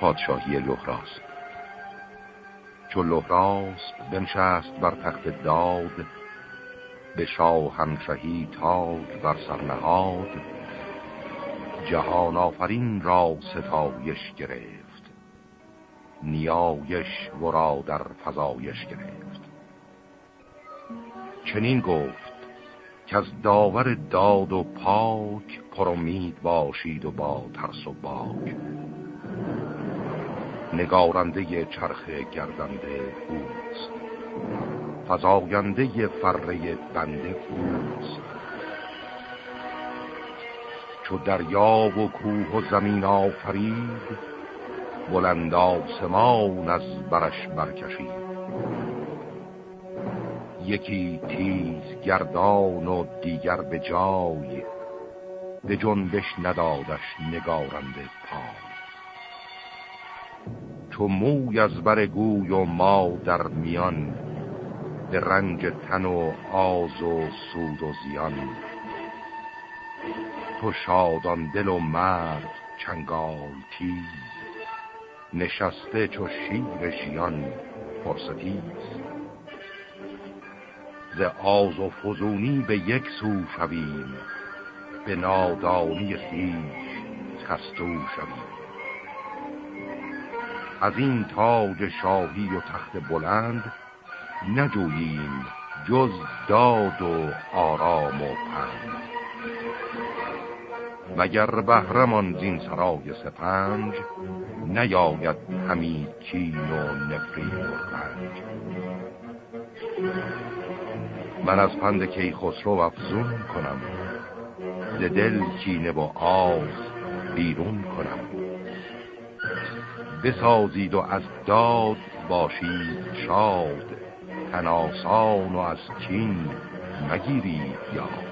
پادشاهی لحراس چو لحراس بنشست بر تخت داد به شاهنشهی تاج بر سرنهاد جهان آفرین را ستایش گرفت نیایش ورا در فضایش گرفت. چنین گفت که از داور داد و پاک پرامید باشید و با ترس و باک. نگارنده چرخ گردنده اوست. فضاینده فره بنده اوست. چو دریا و کوه و زمین آفرید بلند آسمان از برش برکشید. یکی تیز گردان و دیگر به جای به جنبش ندادش نگارنده پای. چو موی از بر گوی و ما در میان به رنج تن و آز و سود و زیان. تو شادان دل و مرد چنگال تیز نشسته چو شیر ژیان فرستیز ز آز و فزونی به یک سو شویم به نادانی خیش خستو شویم. از این تاج شاهی و تخت بلند نجوییم جز داد و آرام و پند. مگر بهرمان زین سرای سپنج نیاید همی کین و نفرین و رنج. من از پند کی خسرو افزون کنم ز دل کینه و آز بیرون کنم. بسازید و از داد باشید شاد تناسان و از کین مگیرید یاد.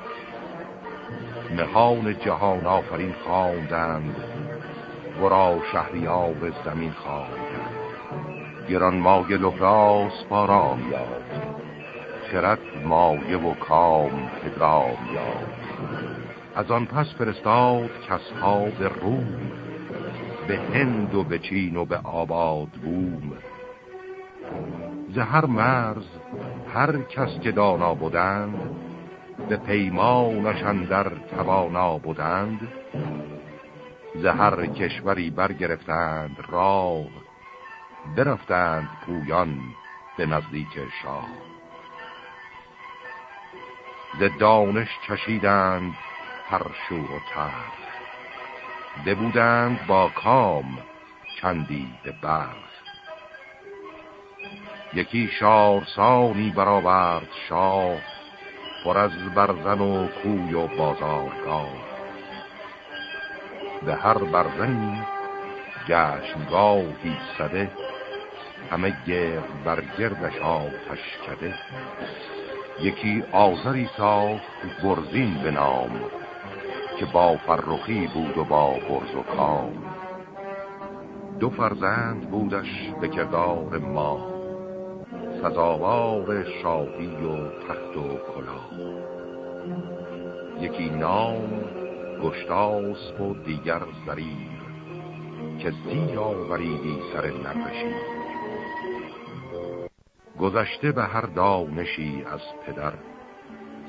نهان جهان آفرین خواندند ورا شهریاب زمین خواندند. گران مایه لحراس بارام یاد خرد مایه و کام پدرام یاد از آن پس فرستاد کسها به روم به هند و به چین و به آباد بوم. زهر مرز هر کس که دانا بودند به پیمانشان در توانا بودند. زهر کشوری برگرفتند راه برفتند پویان به نزدیک شاه. ز دانش چشیدند هر شور و تر ببودند با کام چندی به برخ یکی شارسانی برآورد شاه پر از برزن و کوی و بازارگاه. به هر برزنی جشنگاهی سده همه گرد بر گردش آتش کده. یکی آذری ساخت برزین به نام که با فرخی بود و با برز و کام. دو فرزند بودش به کردار ما سزاوار شاهی و تخت و کلا یکی نام گشتاس و دیگر زریر که زیر آوریدی سر نرشید گذشته به هر دانشی از پدر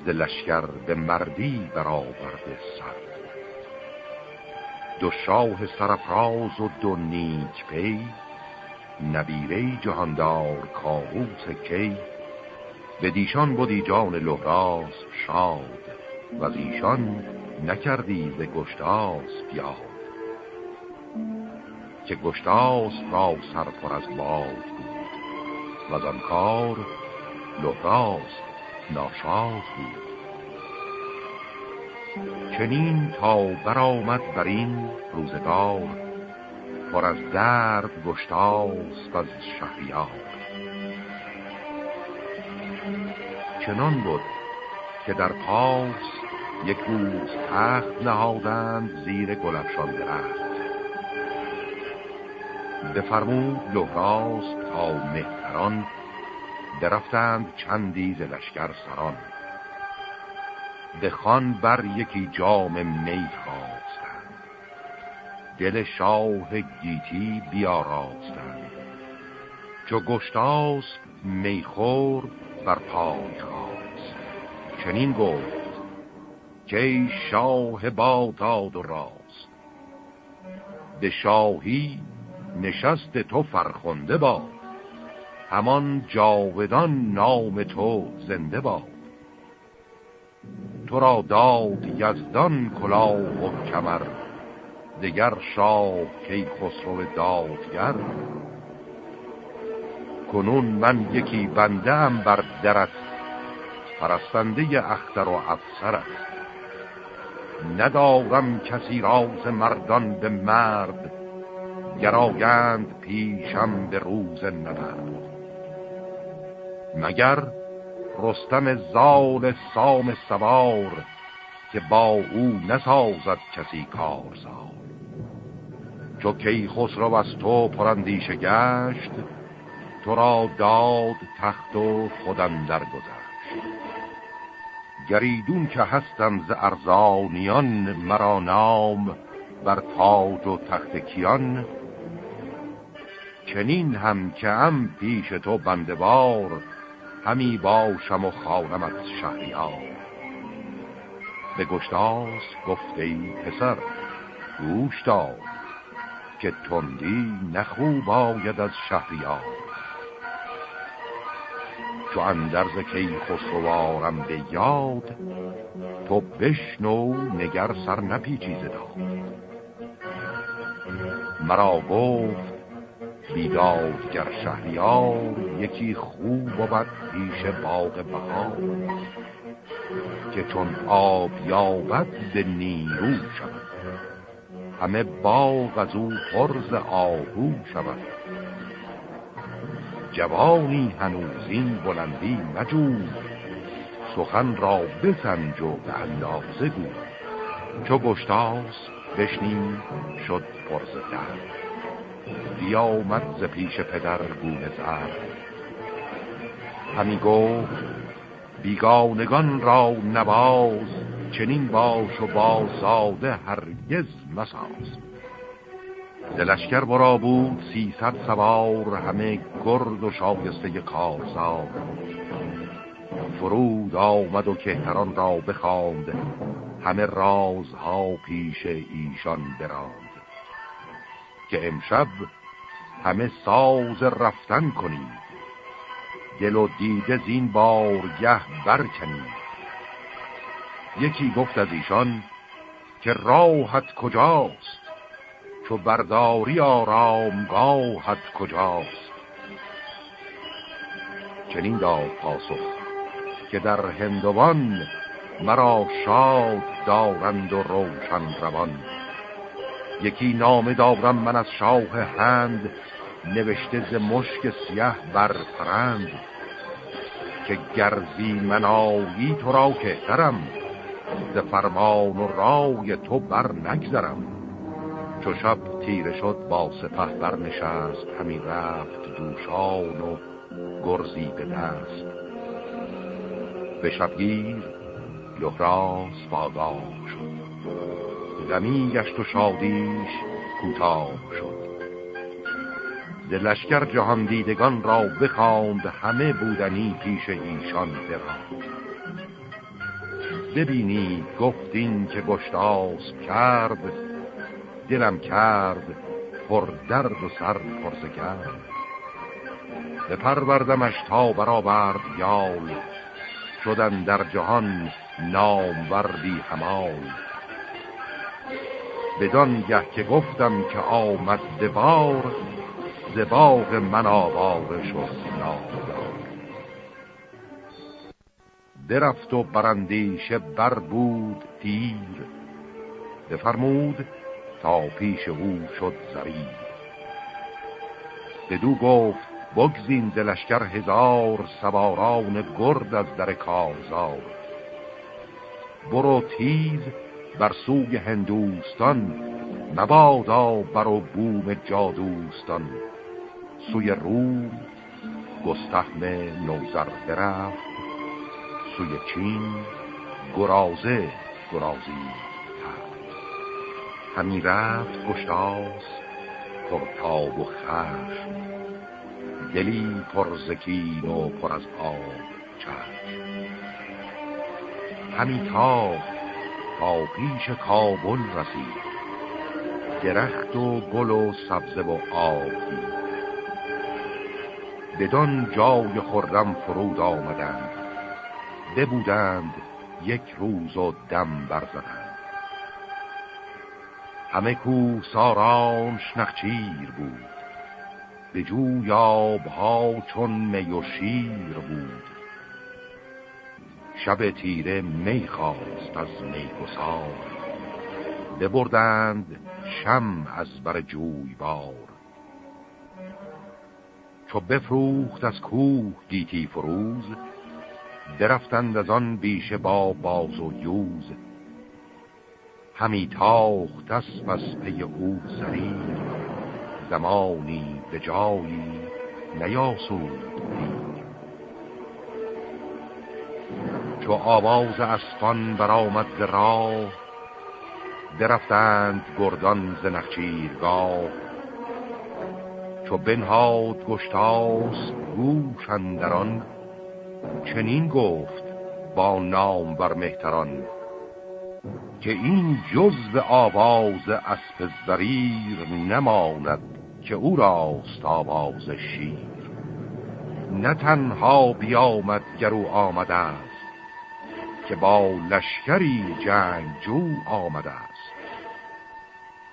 ز لشکر به مردی برآورده سر. دو شاه سرفراز و دو نیک پی نبیره جهاندار کاووس کی. به دیشان بودی جان لحراس شاد و از ایشان نکردی ز گشتاس بیاد. که گشتاس را سر از باد بود و از کار لحراس ناشاد بود چنین تا برآمد بر این روزگار پر از درد گشتاست از شهریار. چنان بود که در پاس یک روز تخت نهادند زیر گلفشان درخت. بفرمود لحراس تا مهتران درفتند چندی ز لشکر سران. به خان بر یکی جام می خواستند. دل شاه گیتی بیاراستند. چو گشتاس میخور بر پای خواست چنین گفت که شاه با داد و راست. به شاهی نشست تو فرخنده باد همان جاودان نام تو زنده باد. تو را داد یزدان کلاه و کمر دگر شاه کی خسرو دادگر. کنون من یکی بنده هم بر درت پرستنده اختر و افسرت. ندارم کسی راز مردان به مرد گراگند پیشم به روز نبرد. مگر رستم زال سام سوار که با او نسازد کسی کارزار. چو کی خسرو از تو پرندیشه گشت تو را داد تخت و خودم درگذشت. گریدون که هستم ز ارزانیان مرا نام بر تاج و تخت کیان. چنین هم که هم پیش تو بندبار همی باشم و خانم از شهریار. به گشتاس گفته ای پسر گوش دار که تندی نخوب آید از شهریار. چو اندرز کی خسروارم به یاد تو بشنو نگر سر نپیچیز داد مرا گفت بیدادگر شهریار یکی خوب بد پیش باغ بهار. که چون آب یابد به نیرو شود. همه باغ از او پرز آهو شود. جوانی هنوز این بلندی مجود سخن را بسنج و به اندازه گو. چو گشتاس بشنیم شد پرز در. بیامد ز پیش پدر گونه زر همی گفت بیگانگان را نواز چنین باش و با ساده هرگز مساز. دلشکر برا بود سیصد سوار همه گرد و شایسته کارزار. فرود آمد و کهتران را بخواند همه رازها پیش ایشان براند. که امشب همه ساز رفتن کنید دل و دیده زین بارگه برکنید یکی گفت از ایشان که راحت کجاست؟ چو برداری آرامگاهت کجاست؟ چنین داد پاسخ که در هندوان مرا شاد دارند و روشن روان. یکی نامه دارم من از شاه هند نوشته ز مشک سیه بر پرند. که گرزی منایی تو را کهترم ز فرمان و رای تو بر نگذرم. چو شب تیره شد با سپه برنشست همین رفت دوشان و گرزی به دست. به شبگیر پاداش شد. غمی گشت و شادیش کوتاه شد. دلشکر جهان دیدگان را بخواند همه بودنی پیش ایشان براند. ببینی گفتین که گشتاس کرد دلم کرد پر درد و سر پرسه کرد بپروردمش تا برآورد یال شدن در جهان نام وردی همال بدان گه که گفتم که آمد دوار زباغ من آواره شد نامدار درفت و برندیشه بر بود تیر بفرمود تا پیش او شد زریر. بدو گفت بگزین دلشکر هزار سواران گرد از در کارزار. برو تیز بر سوی هندوستان مبادا بر و بوم جادوستان. سوی روم گستهم نوزر برفت سوی چین گرازه گرازی همی رفت گشتاس پرتاب و خشم دلی پرزکین و پر از آب چشم. همی تاخت تا پیش کابل رسید. درخت و گل و سبزه و آب بدان جای خردم فرود آمدند. ببودند یک روز و دم برزدند. همه کو سارانش نخچیر بود. به جوی آبها چون می و شیر بود. شب تیره می خواست از می گسار. ببردند شم از بر جوی بار. چو بفروخت از کوه گیتی فروز درفتند از آن بیشه با باز و یوز. همی تاخت از پی او سری زمانی به جایی نیاسود چو آواز اسفان برآمد ز راه درفتند گردان ز نخچیرگاه. چو بنهاد گشتاس گوش اندران چنین گفت با نام بر مهتران که این جز به آواز اسب زریر نماند که او راست آواز شیر. نه تنها بیامد گرو آمده که با لشکری جو آمده است.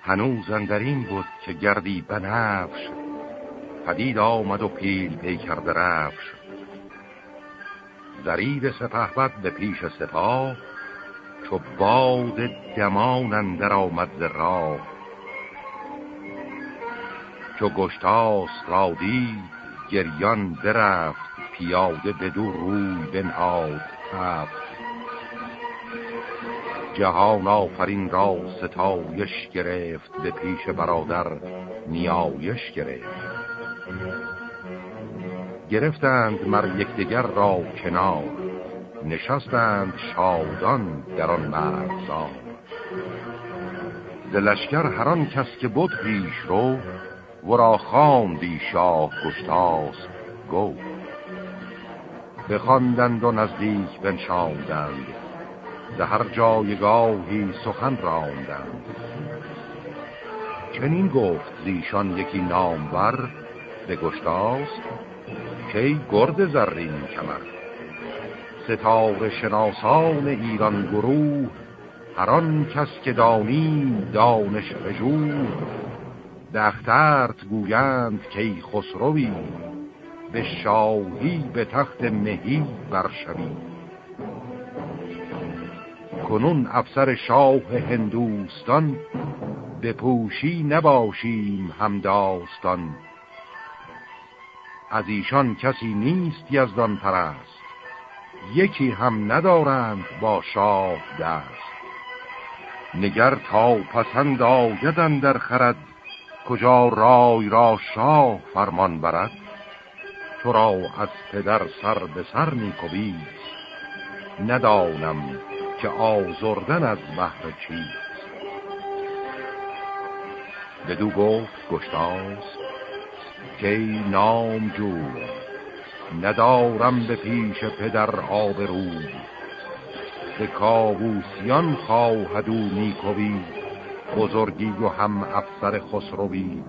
هنوز اندرین بود که گردی بنفش پدید آمد و پیل پی کرده رفش. سپه به پیش سپاه چو باد دمان اندر آمد راه. چو گشتاس را دید گریان برفت پیاده به دو روی بنهاد تفت جهان آفرین را ستایش گرفت به پیش برادر نیایش گرفت. گرفتند مر یکدیگر را کنار نشستند شادان در آن مرزار ز لشکر هران کس که بود پیش رو ورا خواندی شاه گشتاس گو. بخواندند و نزدیک بنشاندند. ز هر جایگاهی سخن راندند چنین گفت زیشان یکی نامور به گشتاس کی گرد زرین کمر. ستاره شناسان ایران گروه هران کس که دانی دانش بجو دخترت گویند کی خسروی به شاهی به تخت مهی برشوی. کنون افسر شاه هندوستان به پوشی نباشیم همداستان از ایشان کسی نیست یزدان پرست یکی هم ندارند با شاه دست. نگر تا پسند آیدن در خرد کجا رای را شاه فرمان برد؟ تو را از پدر سر به سر می ندانم که آزردن از بحر چیست. بدو گفت گشتاس که نام جو ندارم به پیش پدر رو به کابوسیان خواهدو نیکوی بزرگی و هم افسر خسروی.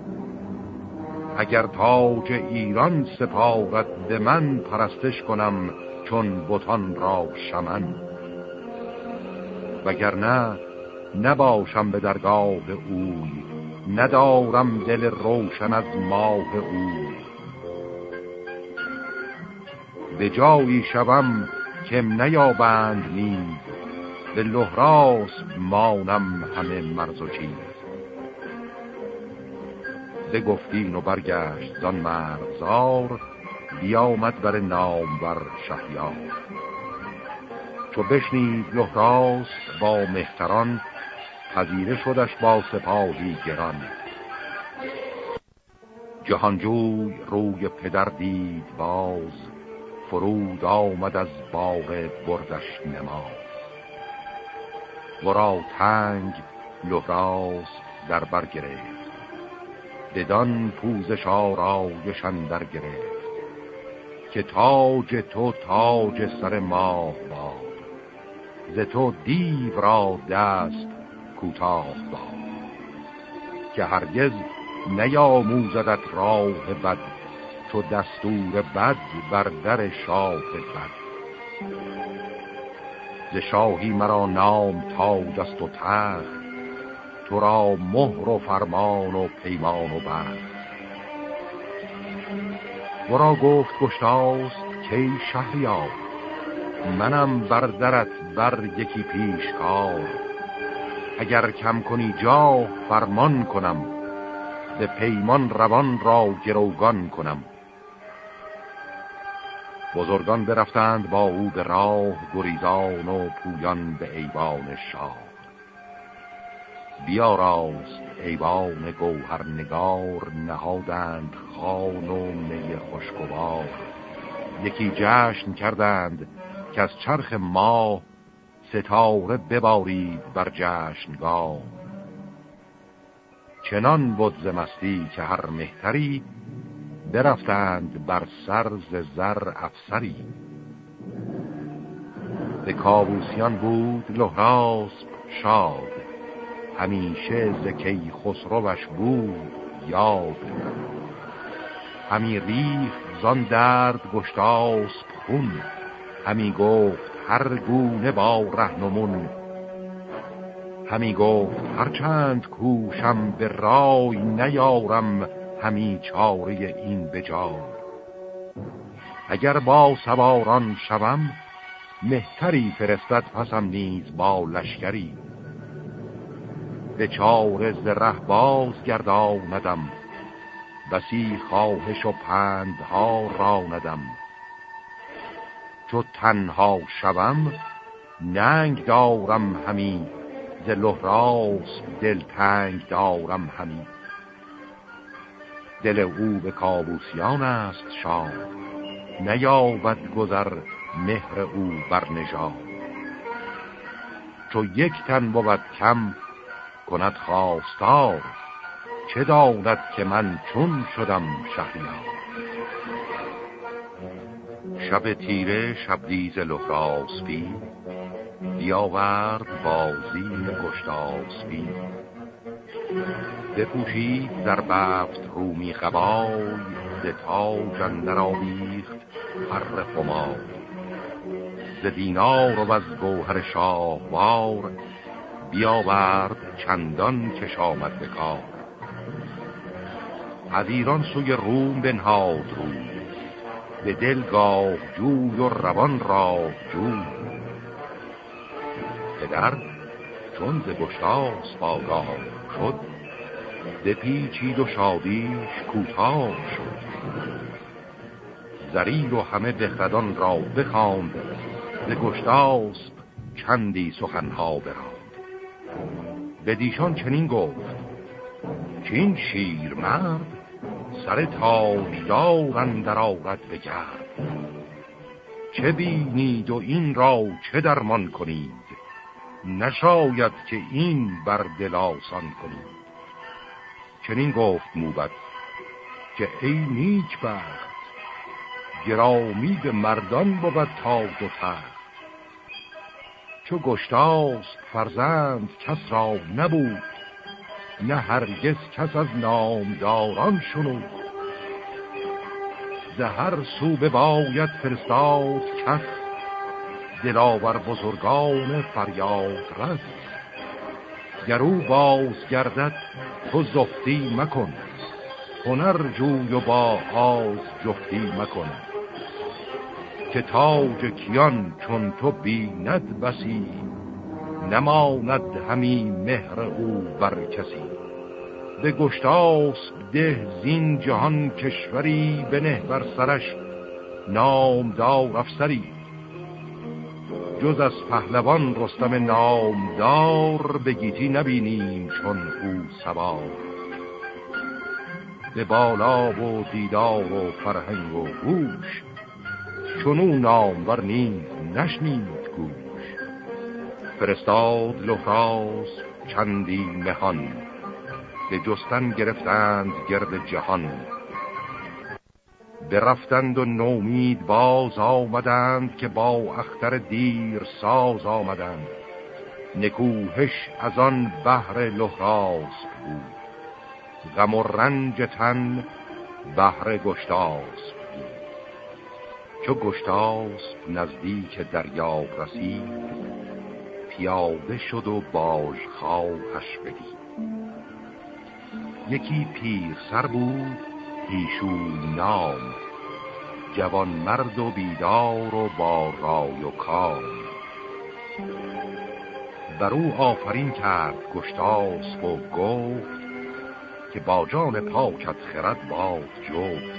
اگر تاج ایران سپارت به من پرستش کنم چون بتان را شمن. وگرنه نباشم به درگاه اوی ندارم دل روشن از ماه اوی. به جایی شوم که نیابند نیز به لحراس مانم همه مرز و چیز. گفتین و برگشت زان مرزار بیامد بر نام بر شهیار. چو بشنید لحراس با مهتران پذیره شدش با سپاهی گران. جهانجوی روی پدر دید باز فرود آمد از باغ بردش نماز. ورا تنگ لحراس در برگرفت بدان پوزش آرایشان در گرفت که تاج تو تاج سر ماه باد ز تو دیو را دست کوتاه باد. که هرگز نیاموزدت راه بد تو دستور بد بر در شاه بد. ز شاهی مرا نام تاج است و تخت تو را مهر و فرمان و پیمان و بخت. ورا گفت گشتاست که شهریار؟ منم بر درت بر یکی پیشکار اگر کم کنی جا فرمان کنم. به پیمان روان را گروگان کنم. بزرگان برفتند با او به راه گریزان و پویان به ایوان شاه. بیاراست ایوان گوهر نگار نهادند خان و می خوشگوار. یکی جشن کردند که از چرخ ماه ستاره ببارید بر جشنگاه. چنان بود زمستی که هر مهتری برفتند بر سر زر افسری. به کابوسیان بود لحراس شاد همیشه زکی خسروش بود یاد. همی ریخت زان درد گشتاس خون همی گفت هر گونه با رهنمون. همی گفت هرچند کوشم به رای نیارم همی چاره این بجا اگر با سواران شوم مهتری فرستد پسم نیز با لشکری. به چاره زره باز گرداندم بسی خواهش و پندها را ندم چو تنها شوم ننگ دارم همی ز لحراس دل تنگ دارم همی. دل او به کابوسیان است شاه نیابد گذر مهر او بر نژاد. چو یک تن بود کم کند خواستار چه داند که من چون شدم شهریار؟ شب تیره شبدیز لحراسپی بیاورد بازی گشتاسپی بپوشید در بفت رومی قبای ز تاج اندر آویخت پر خمار ز دینار و از گوهر شاهوار بیاورد چندان کش آمد به کار. از ایران سوی روم بنهاد روی. به دل گاه جوی و روان را جوی پدر چون ز گشتاس آگاه شد بپیچید و شادیش کوتاه شد زریر و همه بخردان را بخواند ز گشتاس چندی سخنها براند به دیشان چنین گفت این شیر مرد سر تاجدار اندر آرد بگرد. چه بینید و این را چه درمان کنید؟ نشاید که این بر دل آسان کنید. چنین گفت موبت که ای نیک بخت گرامی به مردان بود تاج و تخت. چو گشتاست فرزند کس را نبود نه هرگز کس از نامداران شنود. هر سو به باید فرستاد کس دلاور بزرگان فریاد رست گرو باز گردد تو زفتی مکن. هنر جوی و با آز جفتی مکن. که تاج کیان چون تو بیند بسی. نماند همی مهر او بر کسی. به گشتاس ده زین جهان کشوری نه بر سرش نامدار افسری. جز از پهلوان رستم نامدار به گیتی نبینیم چون او سوار. به بالا و دیدار و فرهنگ و گوش چون او نامور نیز نشنید گوش فرستاد لحراس چندی مهان. به جستن گرفتند گرد جهان. برفتند و نومید باز آمدند که با اختر دیر ساز آمدند. نکوهش از آن بحر لحراز بود. غم و رنج تن بحر گشتاز بود. چو گشتاز نزدیک دریاب رسید پیاده شد و باش خواهش بدید. یکی پیر سر بود پیشون نام. جوان مرد و بیدار و با رای و کام. بر او آفرین کرد گشتاس و گفت که با جان پاکت خرد باد جفت.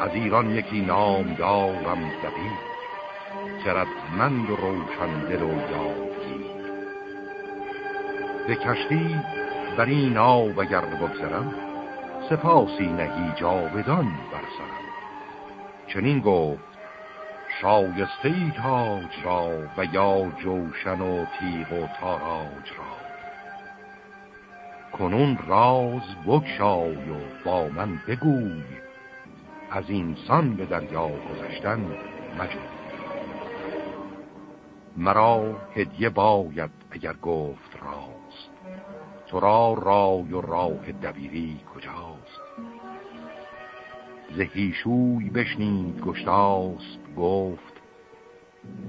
از ایران یکی نام دارم دبید خردمند و روشن دل و یادگیر به کشتی بر این آب اگر بگذرم سپاسی نهی جاودان برسرم چنین گفت شایسته تاج را و یا جوشن و تیغ و تاراج را. کنون راز بگشای و با من بگوی از اینسان به دریا گذشتن مجوی مرا هدیه باید اگر گفت راست. تو را رای و راه دبیری کجاست؟ زهیشوی بشنید گشتاست گفت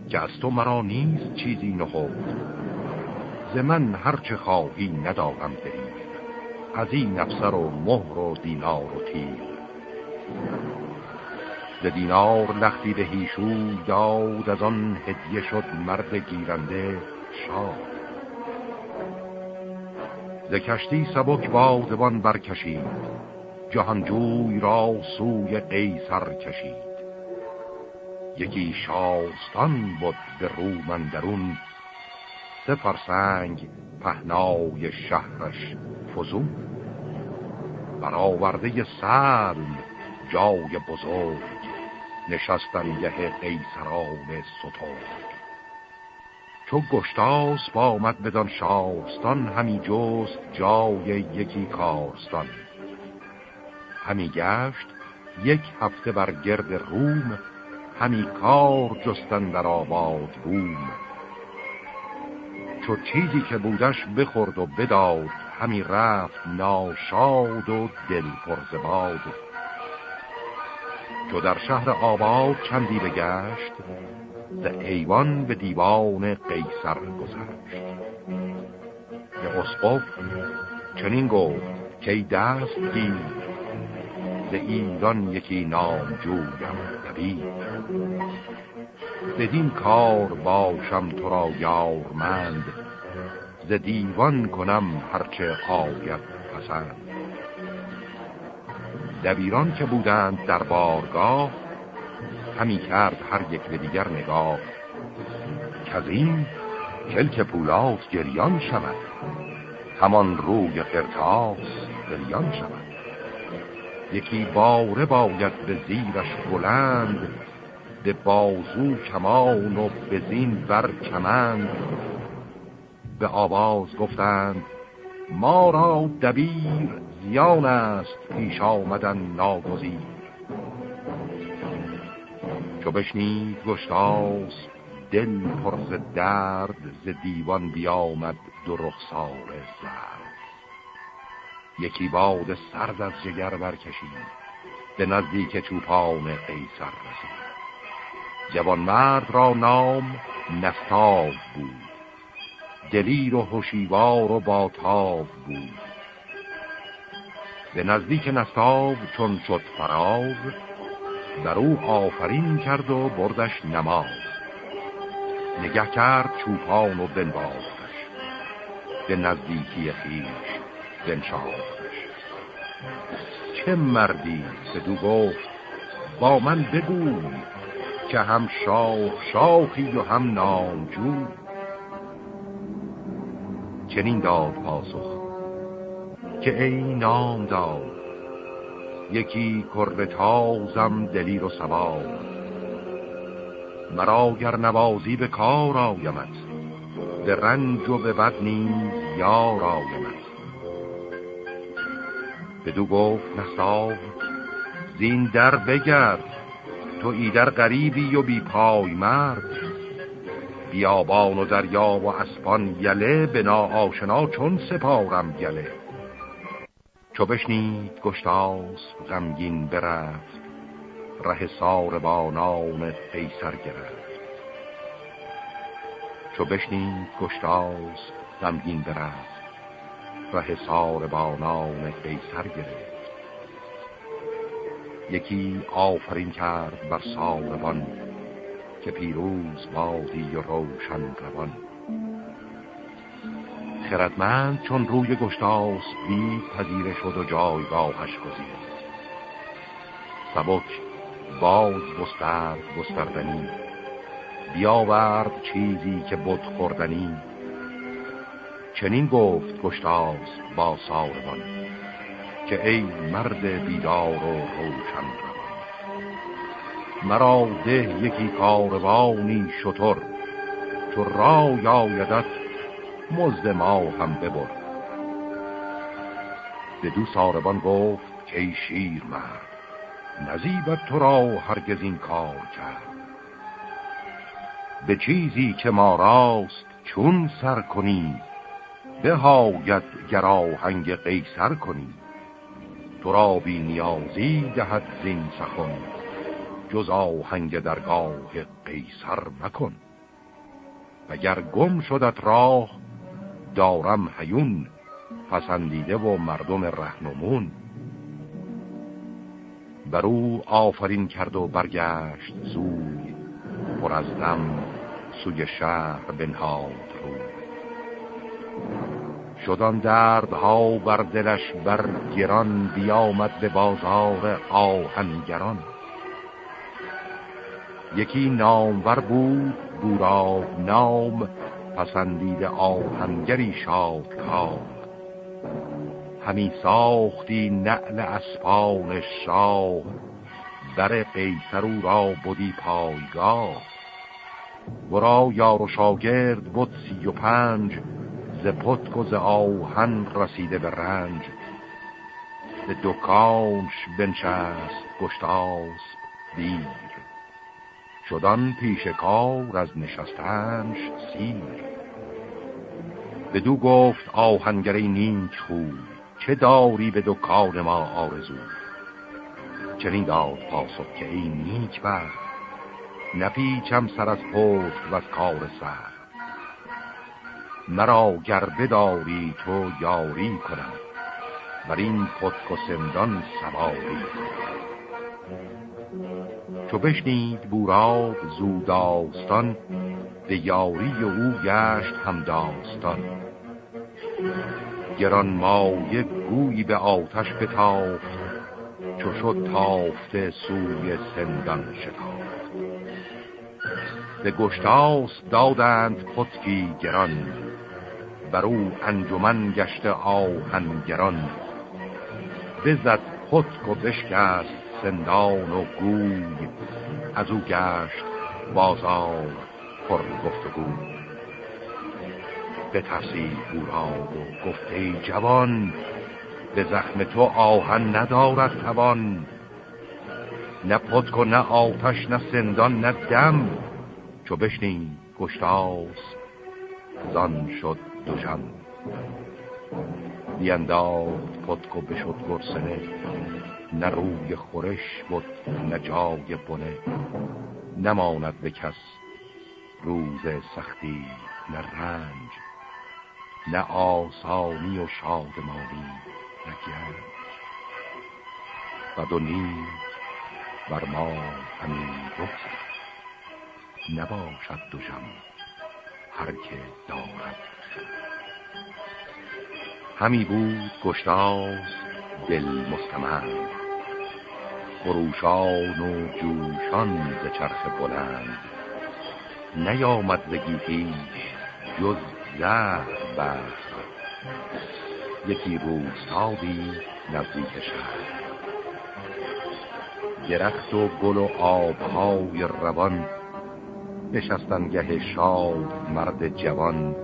که از تو مرا نیست چیزی نهفت. ز من هرچه خواهی ندارم دریغ از این افسر و مهر و دینار و تیر ز دینار لختی به هیشو داد از آن هدیه شد مرد گیرنده شاد. ز کشتی سبک بادبان برکشید جهانجوی را سوی قیصر کشید. یکی شاستان بود به رومندرون سه فرسنگ پهنای شهرش فزون. برآورده سلم جای بزرگ نشستن گه قیصران سترگ چو گشتاس با آمد بدان شاستان همی جست جای یکی کارستان. همی گشت یک هفته بر گرد روم همی کار جستن در آباد بوم. چو چیزی که بودش بخورد و بداد همی رفت ناشاد و دل پرزباد. چو در شهر آباد چندی بگشت ز ایوان به دیوان قیصر گذشت. به اسقف چنین گفت که دست گیر ز ایران یکی نام جویم دبیر بدین کار باشم تو را یارمند ز دیوان کنم هرچه آید پسند. دبیران که بودند در بارگاه همی کرد هر یک به دیگر نگاه. که از این کلک پولاد گریان شود همان روی قرتاس گریان شود. یکی باره باید به زیرش بلند به بازو کمان و به زین بر کمند. به آواز گفتند ما را دبیر زیان است پیش آمدن ناگزیر. چو بشنید گشتاس دل پرز درد ز دیوان بیامد دو رخسار زرد. یکی باد سرد از جگر برکشید به نزدیک چوپان قیصر رسید. جوان مرد را نام نستاب بود. دلیر و هوشیوار و باتاب بود. به نزدیک نستاب چون شد فراز در او آفرین کرد و بردش نماز. نگه کرد چوپان و بنباختش به نزدیکی خیش بنشاختش. چه مردی؟ دو گفت با من بگوی که هم شاخ شاخی و هم نامجو. چنین داد پاسخ. که ای نام داد یکی کرد تازم دلیر و سوار مرا گر نوازی به کار آیمت به رنج و به بد نیز یار آیم بدو گفت نساو زین در بگرد تو ایدر غریبی و بی پای مرد. بیابان و دریا و اسپان یله به آشنا چون سپارم گله چو بشنید گشتاس غمگین برفت ره ساربانان قیصر گرفت. چو بشنید گشتاس غمگین برفت ره ساربانان قیصر گرفت. یکی آفرین کرد بر ساربان که پیروز بادی و روشن روان. خردمند چون روی گشتاس بی پذیره شد و جایگاهش گزید سبک باز بسترد گستردنی بیاورد چیزی که بود خوردنی. چنین گفت گشتاس با ساربان که ای مرد بیدار و روشن مرا ده یکی کاروانی شطور تو را یایدت مزد ما هم ببر به دو ساربان گفت که شیر مرد نزیبت تو را هرگز این کار کرد. به چیزی که ما راست چون سر کنی به هاید گراهنگ قیصر کنی. تو را بی نیازی دهد زین سخن جز آهنگ درگاه قیصر مکن. وگر گم شدت راه دارم هیون پسندیده و مردم رهنمون. بر او آفرین کرد و برگشت زوی پر از دم سوی شهر بنهاد رو شدان دردها بر دلش بر گران بیامد به بازار آهنگران. یکی نامور بود بورا نام پسندید آهنگری شاد کام همی ساختی نعل اسپان شاه بر قیصر او را بودی پایگاه. ورا یار و شاگرد بود سی و پنج ز پتک و ز آهن رسیده به رنج. به دکانش بنشست گشتاس دیر شدن پیش کار از نشستنش سیر. بدو گفت آهنگری نیک خوب چه داری به دکان ما آرزو؟ چنین داد پاسخ که این نیک بر نپیچم سر از پشت و از کار سر. مرا گر بداری تو یاری کنم بر این پتک و سندان سواری چو بشنید بوراد زود داستان به یاری او گشت هم داستان. گران مایه گویی به آتش بتافت چو شد تافته سوی سندان شتافت. به گشتاس دادند پتکی گران بر او انجمن گشته آهنگران بزد پتک و بشکست سندان و گوی از او گشت بازار پر گفتگو. به ترسید بوراد و گفته جوان به زخم تو آهن ندارد توان. نه پتک و نه آتش نه سندان نه دم. چو بشنی گشتاس زان شد دو جم بینداخت پتک و بشد گرسنه. نه روی خورش بود نه جای بنه. نماند به کس روز سختی نه رنج نه آسانی و شادمانی نه گنج. و بر ما همین بگذر نباشد دوشم هر که دارد. همی بود گشتاز دل مستمند خروشان و جوشان ز چرخ بلند. نیامد ز جز زهر بر یکی روستابی نزدیک شهر. درخت و گل و آبهای روان نشستن گه شاد مرد جوان.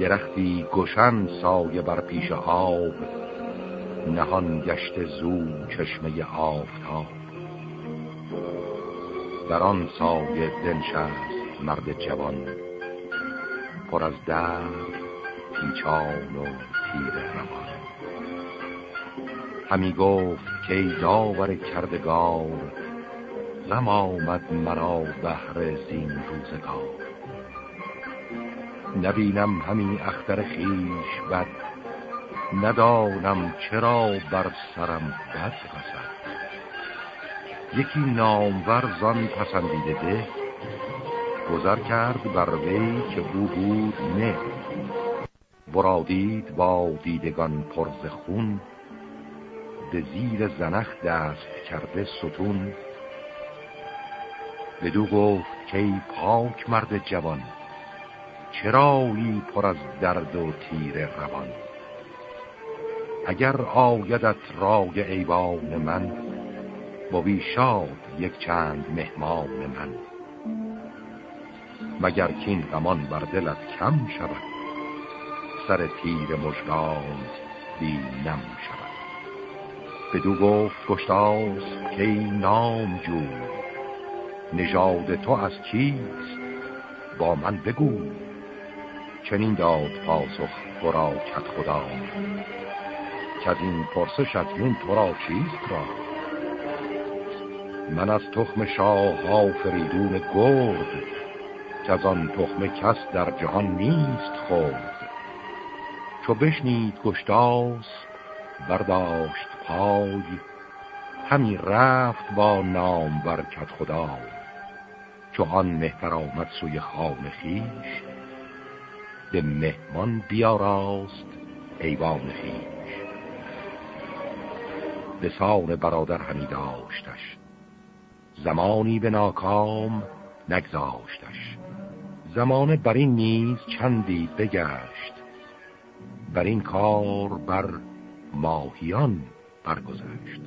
درختی گشن سایه بر پیش آب نهان گشت زو چشمه آفتاب. در آن سایه دنشست مرد جوان پر از درد پیچان و تیر روان. همی گفت که داور کردگار غم آمد مرا بهر زین روزگار. نبینم همین اختر خیش بد ندانم چرا بر سرم بد رسد. یکی نامور زان پسندیده ده گذر کرد بر وی که او بود نه. برادید با دیدگان پرز خون به زیر زنخ دست کرده ستون. بدو گفت که ای پاک مرد جوان چرایی پر از درد و تیر روان. اگر آیدت رای ایوان من بی شاد یک چند مهمان من. مگر کین غمان بر دلت کم شود سر تیر مژگان بی نم شود؟ بدو گفت گشتاس که نام جو نژاد تو از کیست با من بگو. چنین داد پاسخ برا کت خدا. که از این پرسش من تو را چیست را؟ من از تخم شاه ها فریدون گرد که از آن تخم کس در جهان نیست خورد چو بشنید گشتاس برداشت پای همی رفت با نام برکت خدا. چو آن مهتر آمد سوی خان خیش به مهمان بیاراست ایوان خیش به سان برادر همی داشتش. زمانی به ناکام نگذاشتش. زمان بر این نیز چندی بگشت. بر این کار بر ماهیان برگذشت.